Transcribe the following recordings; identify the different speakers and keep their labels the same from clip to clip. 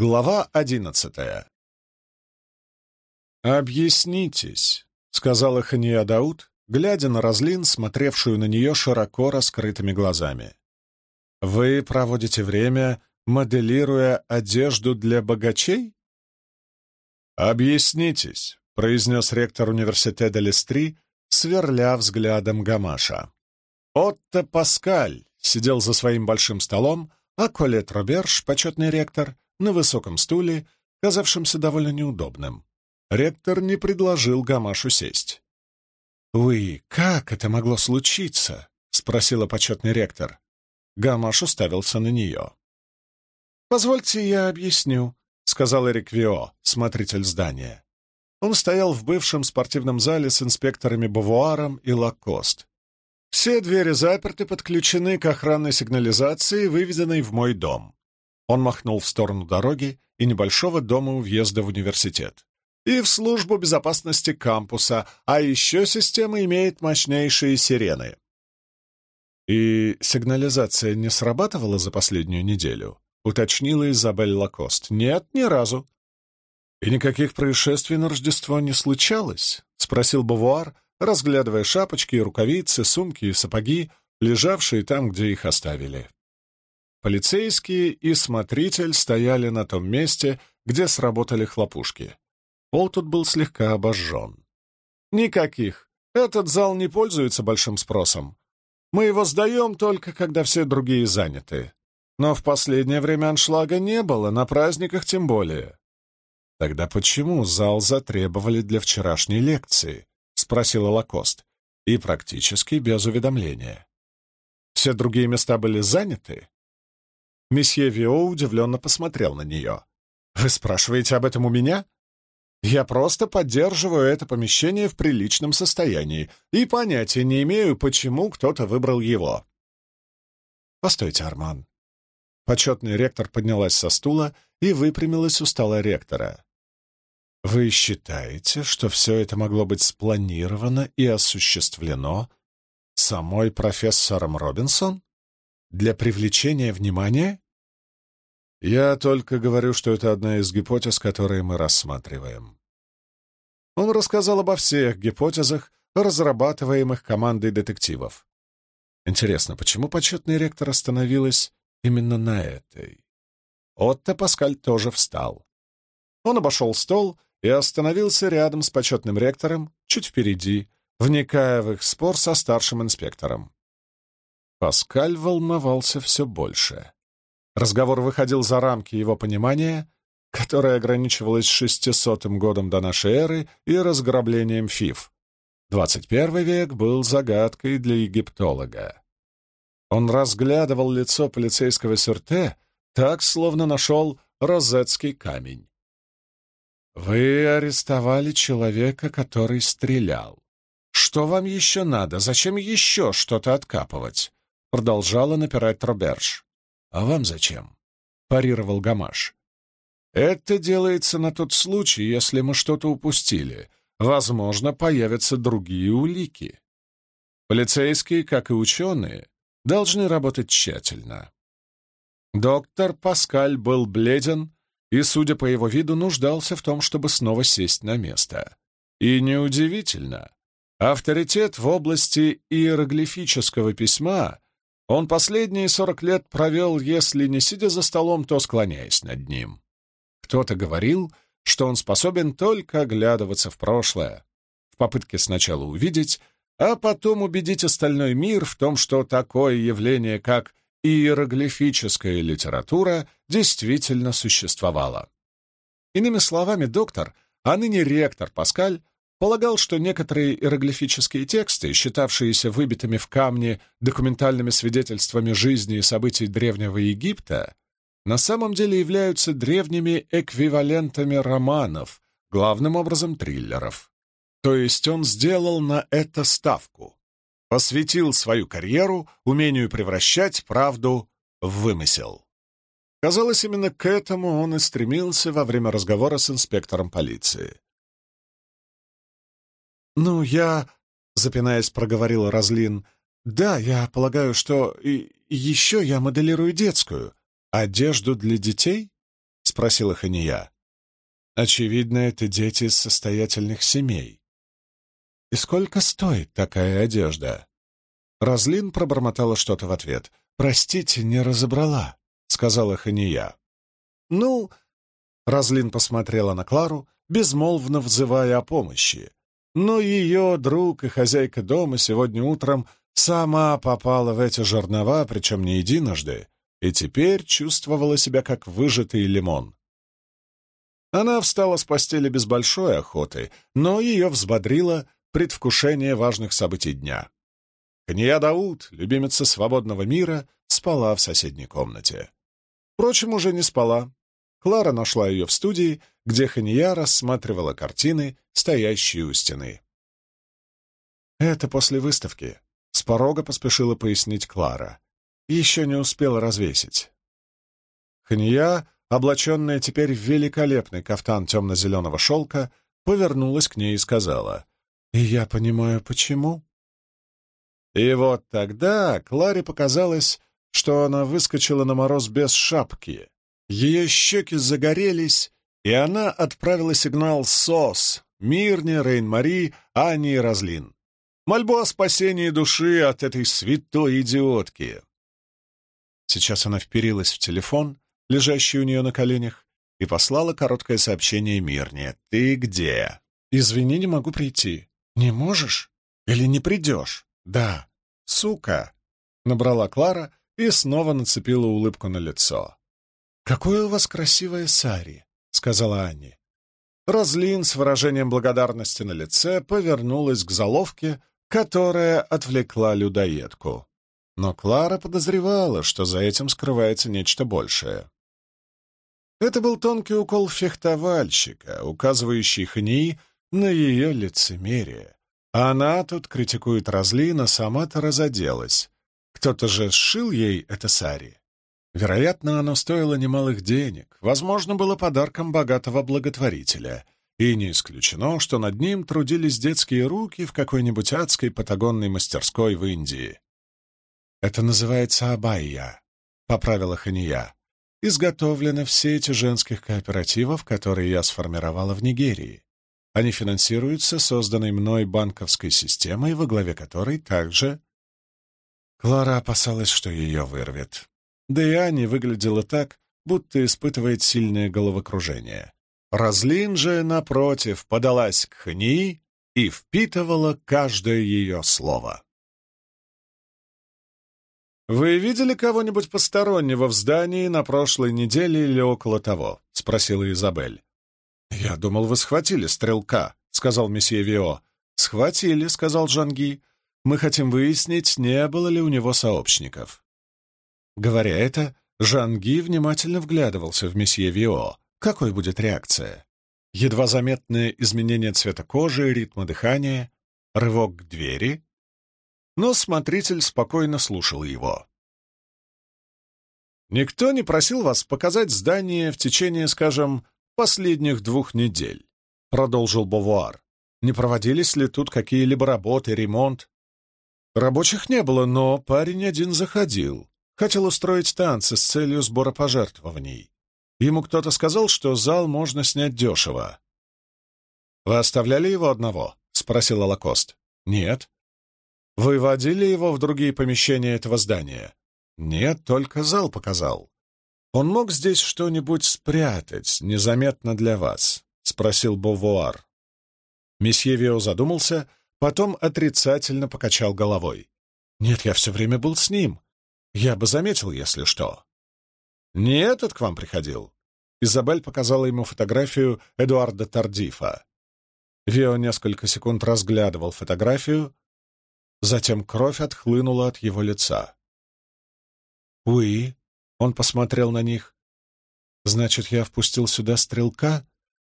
Speaker 1: Глава одиннадцатая. «Объяснитесь», — сказала Хания Дауд, глядя на Разлин, смотревшую на нее широко раскрытыми глазами. «Вы проводите время, моделируя одежду для богачей?» «Объяснитесь», — произнес ректор университета Лестри, сверля взглядом Гамаша. Отто Паскаль сидел за своим большим столом, а Колет Роберж, почетный ректор, на высоком стуле, казавшемся довольно неудобным. Ректор не предложил Гамашу сесть. «Уи, как это могло случиться?» — спросила почетный ректор. Гамаш уставился на нее. «Позвольте я объясню», — сказал Эрик Вио, смотритель здания. Он стоял в бывшем спортивном зале с инспекторами Бавуаром и Лакост. Все двери заперты, подключены к охранной сигнализации, выведенной в мой дом. Он махнул в сторону дороги и небольшого дома у въезда в университет. И в службу безопасности кампуса, а еще система имеет мощнейшие сирены. «И сигнализация не срабатывала за последнюю неделю?» — уточнила Изабель Лакост. «Нет, ни разу». «И никаких происшествий на Рождество не случалось?» — спросил Бавуар, разглядывая шапочки, рукавицы, сумки и сапоги, лежавшие там, где их оставили. Полицейские и смотритель стояли на том месте, где сработали хлопушки. Пол тут был слегка обожжен. «Никаких. Этот зал не пользуется большим спросом. Мы его сдаем только, когда все другие заняты. Но в последнее время аншлага не было, на праздниках тем более». «Тогда почему зал затребовали для вчерашней лекции?» — спросила Лакост. «И практически без уведомления. Все другие места были заняты?» Месье Вио удивленно посмотрел на нее. «Вы спрашиваете об этом у меня? Я просто поддерживаю это помещение в приличном состоянии и понятия не имею, почему кто-то выбрал его». «Постойте, Арман». Почетный ректор поднялась со стула и выпрямилась у стола ректора. «Вы считаете, что все это могло быть спланировано и осуществлено самой профессором Робинсон?» Для привлечения внимания? Я только говорю, что это одна из гипотез, которые мы рассматриваем. Он рассказал обо всех гипотезах, разрабатываемых командой детективов. Интересно, почему почетный ректор остановилась именно на этой? Отто Паскаль тоже встал. Он обошел стол и остановился рядом с почетным ректором, чуть впереди, вникая в их спор со старшим инспектором. Паскаль волновался все больше. Разговор выходил за рамки его понимания, которое ограничивалось шестисотым годом до нашей эры и разграблением Фиф. Двадцать первый век был загадкой для египтолога. Он разглядывал лицо полицейского сюрте так, словно нашел розетский камень. «Вы арестовали человека, который стрелял. Что вам еще надо? Зачем еще что-то откапывать? Продолжала напирать Роберж. «А вам зачем?» — парировал Гамаш. «Это делается на тот случай, если мы что-то упустили. Возможно, появятся другие улики. Полицейские, как и ученые, должны работать тщательно». Доктор Паскаль был бледен и, судя по его виду, нуждался в том, чтобы снова сесть на место. И неудивительно. Авторитет в области иероглифического письма он последние сорок лет провел, если не сидя за столом, то склоняясь над ним. Кто-то говорил, что он способен только оглядываться в прошлое, в попытке сначала увидеть, а потом убедить остальной мир в том, что такое явление, как иероглифическая литература, действительно существовало. Иными словами, доктор, а ныне ректор Паскаль, полагал, что некоторые иероглифические тексты, считавшиеся выбитыми в камне документальными свидетельствами жизни и событий Древнего Египта, на самом деле являются древними эквивалентами романов, главным образом триллеров. То есть он сделал на это ставку, посвятил свою карьеру умению превращать правду в вымысел. Казалось, именно к этому он и стремился во время разговора с инспектором полиции. «Ну, я...» — запинаясь, проговорил Разлин. «Да, я полагаю, что... И еще я моделирую детскую. Одежду для детей?» — спросила Хания. «Очевидно, это дети из состоятельных семей. И сколько стоит такая одежда?» Разлин пробормотала что-то в ответ. «Простите, не разобрала», — сказала Хания. «Ну...» — Разлин посмотрела на Клару, безмолвно взывая о помощи. Но ее друг и хозяйка дома сегодня утром сама попала в эти жернова, причем не единожды, и теперь чувствовала себя как выжатый лимон. Она встала с постели без большой охоты, но ее взбодрило предвкушение важных событий дня. Кния Дауд, любимица свободного мира, спала в соседней комнате. Впрочем, уже не спала. Клара нашла ее в студии, где Хания рассматривала картины, стоящие у стены. «Это после выставки», — с порога поспешила пояснить Клара. «Еще не успела развесить». Хания, облаченная теперь в великолепный кафтан темно-зеленого шелка, повернулась к ней и сказала, «И я понимаю, почему?» И вот тогда Кларе показалось, что она выскочила на мороз без шапки. Ее щеки загорелись, и она отправила сигнал «СОС» Мирне, Рейн-Мари, Ани и Разлин. Мольбу о спасении души от этой святой идиотки. Сейчас она вперилась в телефон, лежащий у нее на коленях, и послала короткое сообщение Мирне. «Ты где?» «Извини, не могу прийти». «Не можешь? Или не придешь?» «Да, сука!» — набрала Клара и снова нацепила улыбку на лицо. «Какое у вас красивое сари!» — сказала Анни. Разлин с выражением благодарности на лице повернулась к заловке, которая отвлекла людоедку. Но Клара подозревала, что за этим скрывается нечто большее. Это был тонкий укол фехтовальщика, указывающий Хнии на ее лицемерие. А она тут критикует Разлина, сама-то разоделась. Кто-то же сшил ей это сари. Вероятно, оно стоило немалых денег, возможно, было подарком богатого благотворителя, и не исключено, что над ним трудились детские руки в какой-нибудь адской патагонной мастерской в Индии. «Это называется абайя», — поправила Хания. «Изготовлено в сети женских кооперативов, которые я сформировала в Нигерии. Они финансируются созданной мной банковской системой, во главе которой также...» Клара опасалась, что ее вырвет. Да и Ани выглядела так, будто испытывает сильное головокружение. Разлин же, напротив, подалась к Хни и впитывала каждое ее слово. «Вы видели кого-нибудь постороннего в здании на прошлой неделе или около того?» — спросила Изабель. «Я думал, вы схватили стрелка», — сказал месье Вио. «Схватили», — сказал Жанги. «Мы хотим выяснить, не было ли у него сообщников». Говоря это, Жанги внимательно вглядывался в месье Вио. Какой будет реакция? Едва заметное изменение цвета кожи, ритма дыхания, рывок к двери. Но смотритель спокойно слушал его. «Никто не просил вас показать здание в течение, скажем, последних двух недель», — продолжил Бовуар. «Не проводились ли тут какие-либо работы, ремонт?» Рабочих не было, но парень один заходил. Хотел устроить танцы с целью сбора пожертвований. Ему кто-то сказал, что зал можно снять дешево. «Вы оставляли его одного?» — спросил Лакост. «Нет». «Вы водили его в другие помещения этого здания?» «Нет, только зал показал». «Он мог здесь что-нибудь спрятать, незаметно для вас?» — спросил Бовуар. Месье Вио задумался, потом отрицательно покачал головой. «Нет, я все время был с ним. Я бы заметил, если что. Не этот к вам приходил? Изабель показала ему фотографию Эдуарда Тардифа. Вио несколько секунд разглядывал фотографию, затем кровь отхлынула от его лица. «Уи?» — он посмотрел на них. «Значит, я впустил сюда стрелка?»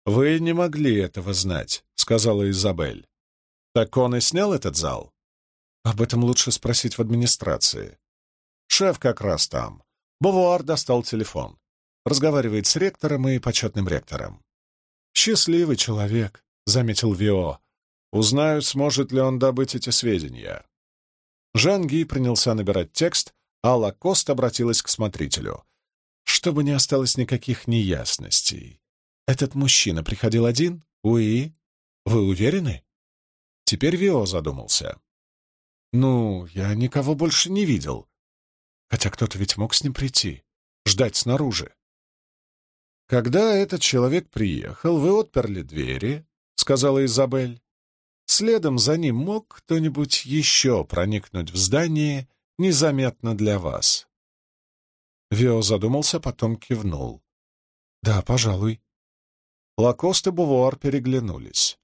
Speaker 1: «Вы не могли этого знать», — сказала Изабель. «Так он и снял этот зал?» «Об этом лучше спросить в администрации. Шеф как раз там. Бовуар достал телефон. Разговаривает с ректором и почетным ректором. «Счастливый человек», — заметил Вио. «Узнаю, сможет ли он добыть эти сведения». Жан Ги принялся набирать текст, а Лакост обратилась к смотрителю. чтобы не осталось никаких неясностей. Этот мужчина приходил один? Уи? Вы уверены? Теперь Вио задумался. Ну, я никого больше не видел. Хотя кто-то ведь мог с ним прийти, ждать снаружи. Когда этот человек приехал, вы отперли двери, — сказала Изабель. Следом за ним мог кто-нибудь еще проникнуть в здание незаметно для вас. Вио задумался, потом кивнул. «Да, пожалуй». Лакост и Бувуар переглянулись.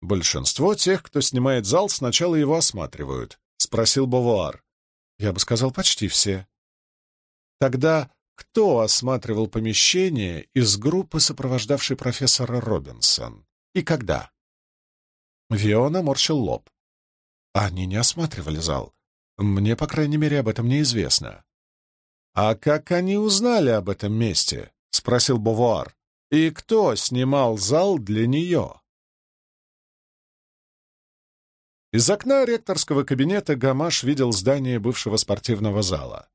Speaker 1: «Большинство тех, кто снимает зал, сначала его осматривают», — спросил Бувуар. «Я бы сказал, почти все». «Тогда кто осматривал помещение из группы, сопровождавшей профессора Робинсон? И когда?» Виона морщил лоб. «Они не осматривали зал. Мне, по крайней мере, об этом неизвестно». «А как они узнали об этом месте?» — спросил Бовуар. «И кто снимал зал для нее?» Из окна ректорского кабинета Гамаш видел здание бывшего спортивного зала.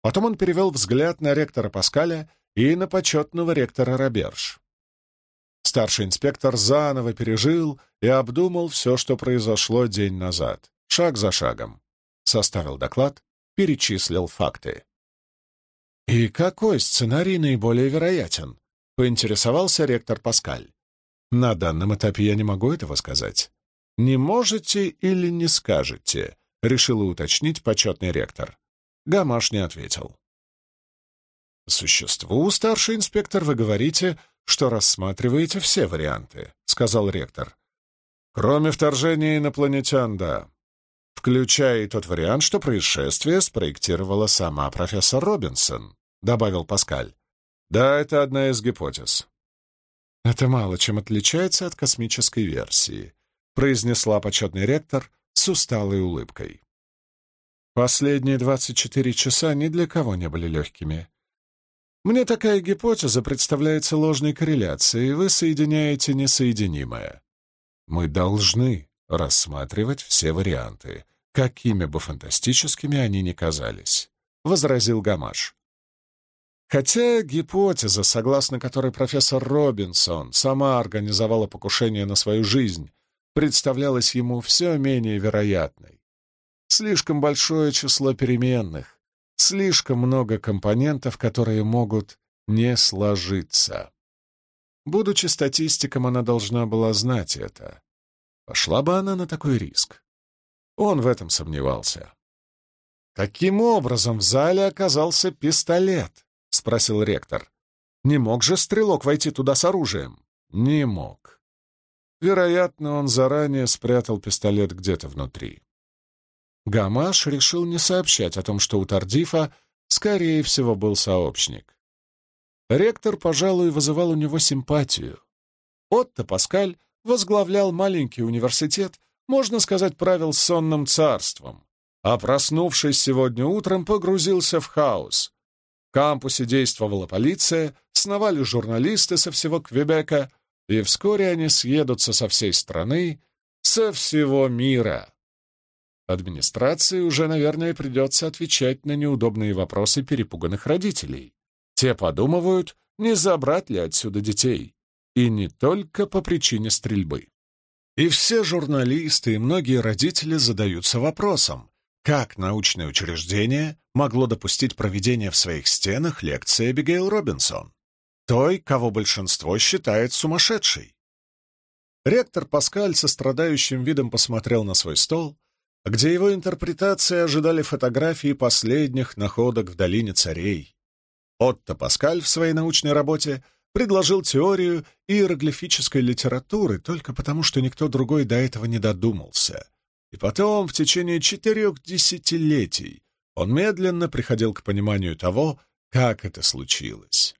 Speaker 1: Потом он перевел взгляд на ректора Паскаля и на почетного ректора Роберж. Старший инспектор заново пережил и обдумал все, что произошло день назад, шаг за шагом. Составил доклад, перечислил факты. «И какой сценарий наиболее вероятен?» — поинтересовался ректор Паскаль. «На данном этапе я не могу этого сказать. Не можете или не скажете?» — решила уточнить почетный ректор. Гамаш не ответил. «По существу, старший инспектор, вы говорите, что рассматриваете все варианты», — сказал ректор. «Кроме вторжения инопланетян, да. Включая и тот вариант, что происшествие спроектировала сама профессор Робинсон», — добавил Паскаль. «Да, это одна из гипотез». «Это мало чем отличается от космической версии», — произнесла почетный ректор с усталой улыбкой. Последние двадцать четыре часа ни для кого не были легкими. Мне такая гипотеза представляется ложной корреляцией, вы соединяете несоединимое. Мы должны рассматривать все варианты, какими бы фантастическими они ни казались, — возразил Гамаш. Хотя гипотеза, согласно которой профессор Робинсон сама организовала покушение на свою жизнь, представлялась ему все менее вероятной. Слишком большое число переменных, Слишком много компонентов, которые могут не сложиться. Будучи статистиком, она должна была знать это. Пошла бы она на такой риск? Он в этом сомневался. «Каким образом в зале оказался пистолет?» — спросил ректор. «Не мог же стрелок войти туда с оружием?» «Не мог. Вероятно, он заранее спрятал пистолет где-то внутри. Гамаш решил не сообщать о том, что у Тардифа, скорее всего, был сообщник. Ректор, пожалуй, вызывал у него симпатию. Отто Паскаль возглавлял маленький университет, можно сказать, правил сонным царством, а проснувшись сегодня утром, погрузился в хаос. В кампусе действовала полиция, сновали журналисты со всего Квебека, и вскоре они съедутся со всей страны, со всего мира. Администрации уже, наверное, придется отвечать на неудобные вопросы перепуганных родителей. Те подумывают, не забрать ли отсюда детей. И не только по причине стрельбы. И все журналисты и многие родители задаются вопросом, как научное учреждение могло допустить проведение в своих стенах лекции Эбигейл Робинсон, той, кого большинство считает сумасшедшей. Ректор Паскаль со страдающим видом посмотрел на свой стол, где его интерпретации ожидали фотографии последних находок в долине царей. Отто Паскаль в своей научной работе предложил теорию иероглифической литературы только потому, что никто другой до этого не додумался. И потом, в течение четырех десятилетий, он медленно приходил к пониманию того, как это случилось.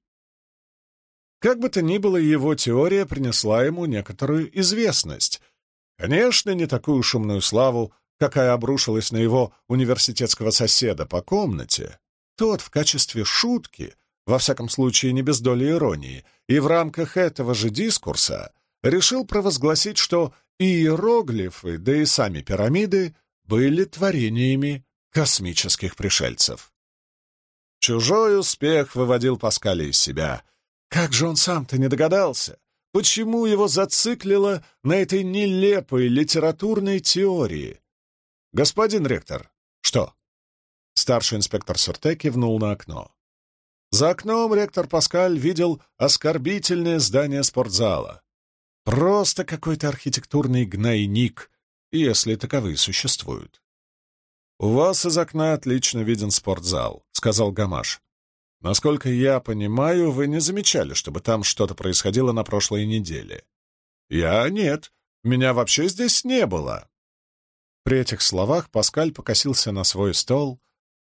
Speaker 1: Как бы то ни было, его теория принесла ему некоторую известность. Конечно, не такую шумную славу, какая обрушилась на его университетского соседа по комнате, тот в качестве шутки, во всяком случае не без доли иронии, и в рамках этого же дискурса решил провозгласить, что иероглифы, да и сами пирамиды были творениями космических пришельцев. Чужой успех выводил Паскаля из себя. Как же он сам-то не догадался? Почему его зациклило на этой нелепой литературной теории? Господин ректор, что? Старший инспектор Сурте кивнул на окно. За окном ректор Паскаль видел оскорбительное здание спортзала. Просто какой-то архитектурный гнойник, если таковые существуют. «У вас из окна отлично виден спортзал», — сказал Гамаш. «Насколько я понимаю, вы не замечали, чтобы там что-то происходило на прошлой неделе». «Я нет. Меня вообще здесь не было». При этих словах Паскаль покосился на свой стол,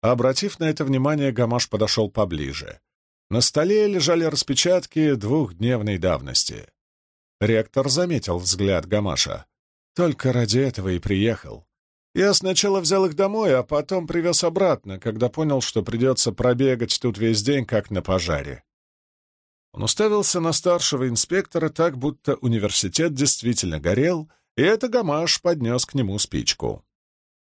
Speaker 1: а, обратив на это внимание, Гамаш подошел поближе. На столе лежали распечатки двухдневной давности. Ректор заметил взгляд Гамаша. Только ради этого и приехал. Я сначала взял их домой, а потом привез обратно, когда понял, что придется пробегать тут весь день, как на пожаре. Он уставился на старшего инспектора так, будто университет действительно горел, и это Гамаш поднес к нему спичку.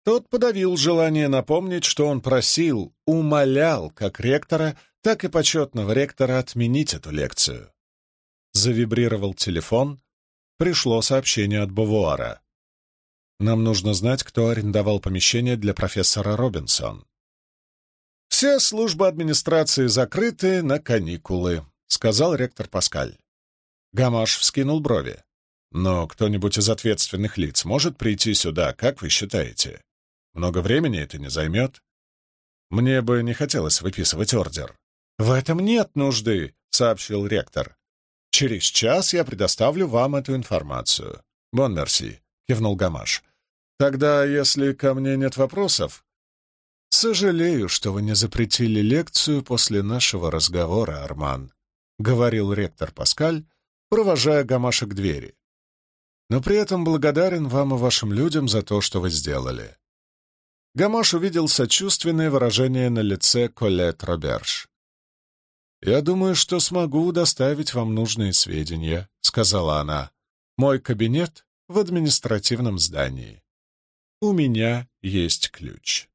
Speaker 1: Тот подавил желание напомнить, что он просил, умолял как ректора, так и почетного ректора отменить эту лекцию. Завибрировал телефон, пришло сообщение от Бавуара. Нам нужно знать, кто арендовал помещение для профессора Робинсон. «Все службы администрации закрыты на каникулы», — сказал ректор Паскаль. Гамаш вскинул брови. «Но кто-нибудь из ответственных лиц может прийти сюда, как вы считаете? Много времени это не займет?» «Мне бы не хотелось выписывать ордер». «В этом нет нужды», — сообщил ректор. «Через час я предоставлю вам эту информацию». «Бон мерси», — кивнул Гамаш. «Тогда, если ко мне нет вопросов...» «Сожалею, что вы не запретили лекцию после нашего разговора, Арман», — говорил ректор Паскаль, провожая Гамаша к двери. «Но при этом благодарен вам и вашим людям за то, что вы сделали». Гамаш увидел сочувственное выражение на лице Колет Роберж. «Я думаю, что смогу доставить вам нужные сведения», — сказала она. «Мой кабинет в административном здании. У меня есть ключ.